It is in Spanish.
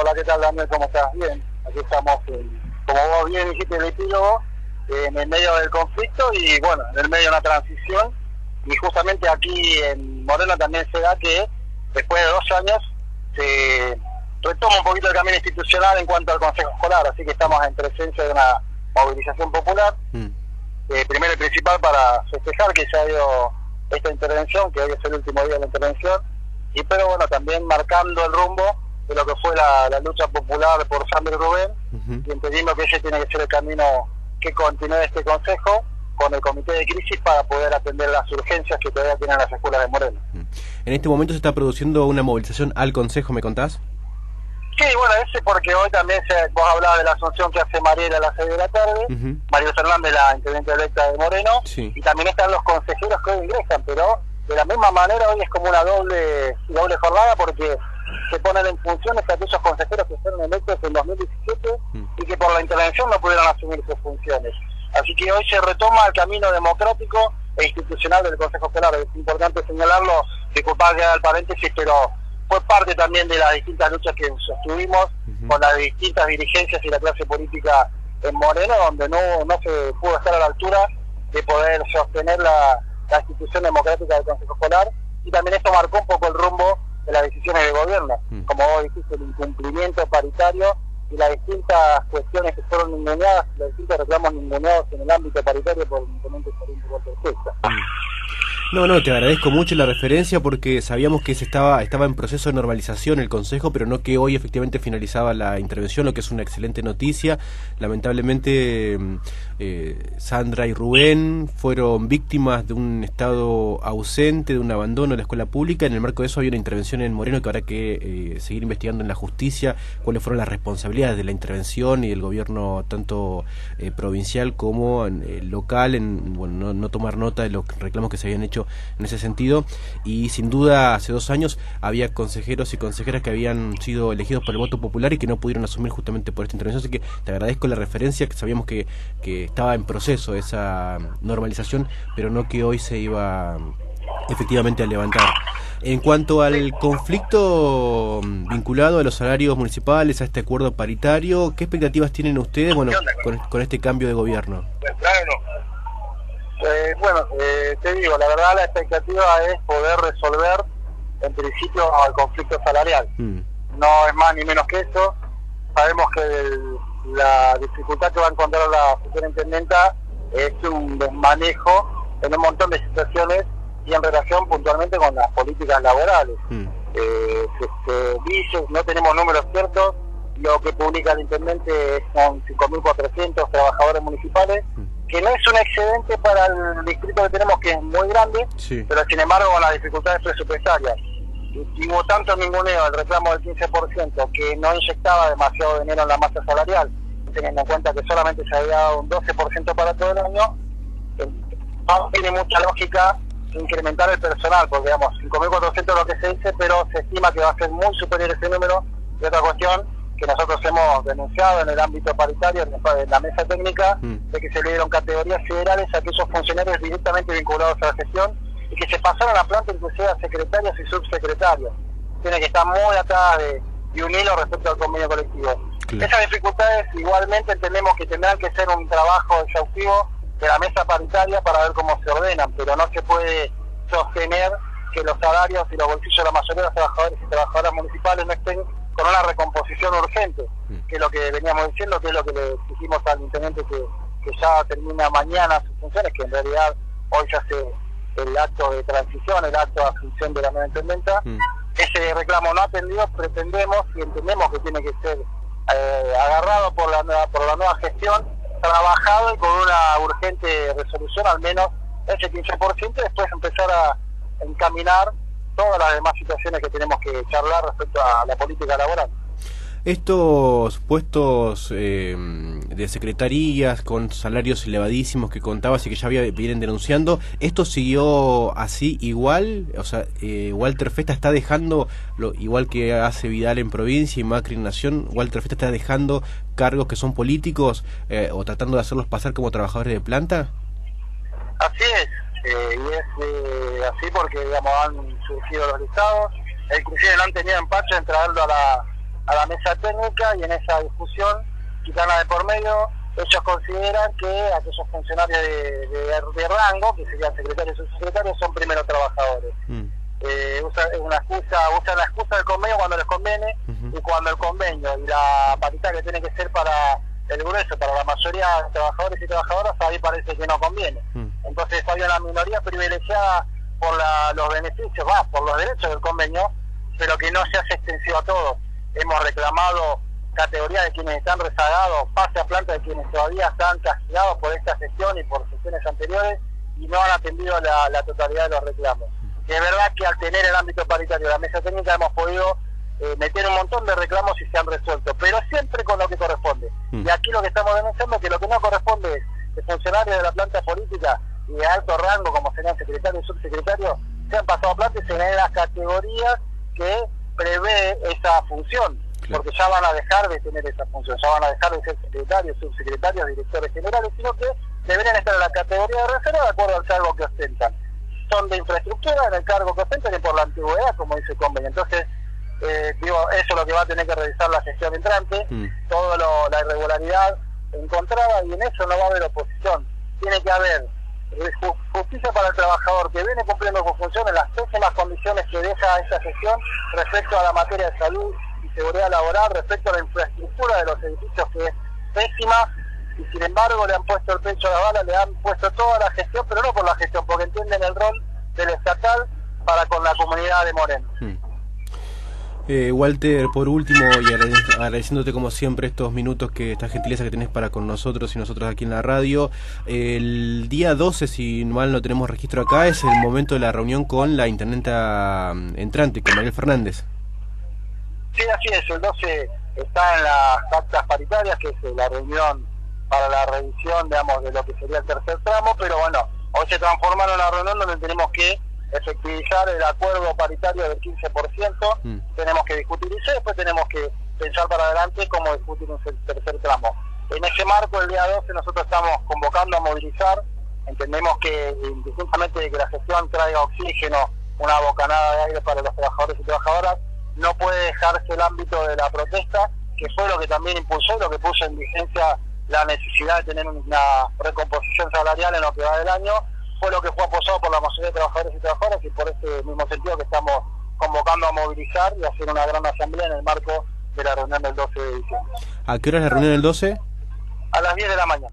Hola, ¿qué tal Daniel? ¿Cómo estás? Bien, aquí estamos, como vos bien dijiste el epílogo, en el medio del conflicto y bueno, en el medio de una transición. Y justamente aquí en Moreno también se da que después de dos años se retoma un poquito el camino institucional en cuanto al Consejo Escolar, así que estamos en presencia de una movilización popular. Mm. Eh, primero y principal para festejar que se ha ido esta intervención, que hoy es el último día de la intervención, y pero bueno, también marcando el rumbo de lo que fue la, lucha popular por Sandro Rubén, y entendiendo que ese tiene que ser el camino que continúe este Consejo con el Comité de Crisis para poder atender las urgencias que todavía tienen las escuelas de Moreno. En este momento se está produciendo una movilización al Consejo, ¿me contás? Sí, bueno, ese porque hoy también se, vos hablabas de la asunción que hace Mariela a las 6 de la tarde, María Fernández, la intendente electa de Moreno, y también están los consejeros que hoy ingresan, pero de la misma manera hoy es como una doble doble jornada porque se ponen en funciones aquellos consejeros que fueron electos en 2017 mm. y que por la intervención no pudieron asumir sus funciones. Así que hoy se retoma el camino democrático e institucional del Consejo Escolar. Es importante señalarlo, disculpad que el paréntesis, pero fue parte también de las distintas luchas que sostuvimos con las distintas dirigencias y la clase política en Moreno, donde no, no se pudo estar a la altura de poder sostener la, la institución democrática del Consejo Escolar y también esto marcó un poco el rumbo de las decisiones de gobierno, mm. como vos dijiste, el incumplimiento paritario y las distintas cuestiones que fueron ninguneadas, los distintos reclamos ninguneados en el ámbito paritario por el intendente Sorín no, no, te agradezco mucho la referencia porque sabíamos que se estaba, estaba en proceso de normalización el Consejo, pero no que hoy efectivamente finalizaba la intervención, lo que es una excelente noticia. Lamentablemente, mm, eh, Sandra y Rubén fueron víctimas de un estado ausente, de un abandono de la escuela pública. En el marco de eso había una intervención en Moreno que habrá que eh, seguir investigando en la justicia cuáles fueron las responsabilidades de la intervención y del gobierno tanto eh, provincial como local en bueno, no, no tomar nota de los reclamos que se habían hecho en ese sentido y sin duda hace dos años había consejeros y consejeras que habían sido elegidos por el voto popular y que no pudieron asumir justamente por esta intervención, así que te agradezco la referencia, que sabíamos que, que estaba en proceso esa normalización, pero no que hoy se iba efectivamente a levantar. En cuanto al conflicto vinculado a los salarios municipales, a este acuerdo paritario, ¿qué expectativas tienen ustedes bueno, con, con este cambio de gobierno? Eh, bueno, eh, te digo, la verdad la expectativa es poder resolver en principio el conflicto salarial. Mm. No es más ni menos que eso. Sabemos que la dificultad que va a encontrar la futura intendenta es un desmanejo en un montón de situaciones y en relación puntualmente con las políticas laborales. Mm. Eh, se, dice, no tenemos números ciertos, lo que publica el intendente son 5.400 trabajadores municipales. Mm que no es un excedente para el distrito que tenemos, que es muy grande, pero sin embargo con las dificultades presupuestarias. Y, hubo tanto ninguneo el reclamo del 15% que no inyectaba demasiado dinero en la masa salarial, teniendo en cuenta que solamente se había dado un 12% para todo el año, no tiene mucha lógica incrementar el personal, porque digamos, 5.400 es lo que se dice, pero se estima que va a ser muy superior ese número. Y otra cuestión, que nosotros hemos denunciado en el ámbito paritario, en la mesa técnica, mm. de que se le dieron categorías federales a aquellos funcionarios directamente vinculados a la gestión y que se pasaron a planta inclusive a secretarios y subsecretarios. Tiene que estar muy atrás de, un hilo respecto al convenio colectivo. Esas dificultades igualmente entendemos que tendrán que ser un trabajo exhaustivo de la mesa paritaria para ver cómo se ordenan, pero no se puede sostener que los salarios y los bolsillos de la mayoría de los trabajadores y trabajadoras municipales no estén con una recomposición urgente, mm. que es lo que veníamos diciendo, que es lo que le dijimos al intendente que, ya termina mañana sus funciones, que en realidad hoy ya hace el acto de transición, el acto de asunción de la nueva intendenta. Mm. Ese reclamo no atendido, pretendemos y entendemos que tiene que ser eh, agarrado por la, nueva, por la nueva gestión, trabajado y con una urgente resolución, al menos ese 15%, y después empezar a encaminar todas las demás situaciones que tenemos que charlar respecto a la política laboral. Estos puestos eh, de secretarías con salarios elevadísimos que contabas y que ya vienen denunciando, ¿esto siguió así igual? O sea, eh, Walter Festa está dejando, lo, igual que hace Vidal en provincia y Macri en Nación, Walter Festa está dejando cargos que son políticos eh, o tratando de hacerlos pasar como trabajadores de planta? Así es, eh, y es eh, así porque digamos han surgido los listados, inclusive no han tenido empacho en traerlo a la, a la mesa técnica y en esa discusión, quitana de por medio, ellos consideran que aquellos funcionarios de, de, rango, que serían secretarios o subsecretarios, son primeros trabajadores. Mm. Eh, usan una excusa, usan la excusa del convenio cuando les conviene y cuando el convenio y la paritaria tiene que ser para el grueso, para la mayoría de trabajadores y trabajadoras, ahí parece que no conviene. Mm. Entonces hay una minoría privilegiada por los beneficios, va, por los derechos del convenio, pero que no se hace extensivo a todos. Hemos reclamado categoría de quienes están rezagados, pase a planta de quienes todavía están castigados por esta sesión y por sesiones anteriores y no han atendido la, totalidad de los reclamos. Es verdad que al tener el ámbito paritario de la mesa técnica hemos podido eh, meter un montón de reclamos y se han resuelto, pero siempre con lo que corresponde. Mm. Y aquí lo que estamos denunciando es que lo que no corresponde es que funcionarios de la planta política y de alto rango, como serían secretarios y subsecretarios, sean pasados a planta y se den las categorías que prevé esa función porque ya van a dejar de tener esa función, ya van a dejar de ser secretarios, subsecretarios, directores generales, sino que deberían estar en la categoría de reserva de acuerdo al cargo que ostentan. Son de infraestructura en el cargo que ostentan y por la antigüedad, como dice el convenio. Entonces, eh, digo, eso es lo que va a tener que revisar la gestión entrante, mm. toda la irregularidad encontrada y en eso no va a haber oposición. Tiene que haber justicia para el trabajador que viene cumpliendo su función en las pésimas condiciones que deja esa gestión respecto a la materia de salud seguridad laboral respecto a la infraestructura de los edificios que es pésima y sin embargo le han puesto el pecho a la bala, le han puesto toda la gestión, pero no por la gestión, porque entienden el rol del estatal para con la comunidad de Moreno. Hmm. Eh, Walter, por último, y agradeciéndote como siempre estos minutos, que esta gentileza que tenés para con nosotros y nosotros aquí en la radio, el día 12, si mal no tenemos registro acá, es el momento de la reunión con la intendenta mm, entrante, con María Fernández. Sí, así es, el 12 está en las actas paritarias, que es la reunión para la revisión, digamos, de lo que sería el tercer tramo, pero bueno, hoy se transforma en una reunión donde tenemos que efectivizar el acuerdo paritario del 15%, mm. tenemos que discutir eso, después tenemos que pensar para adelante cómo discutir un tercer tramo. En ese marco, el día 12 nosotros estamos convocando a movilizar, entendemos que indistintamente de que la gestión traiga oxígeno, una bocanada de aire para los trabajadores y trabajadoras, no puede dejarse el ámbito de la protesta, que fue lo que también impulsó y lo que puso en vigencia la necesidad de tener una recomposición salarial en lo que va del año, fue lo que fue apoyado por la mayoría de trabajadores y trabajadoras y por ese mismo sentido que estamos convocando a movilizar y hacer una gran asamblea en el marco de la reunión del 12 de diciembre. ¿A qué hora es la reunión del 12? A las 10 de la mañana.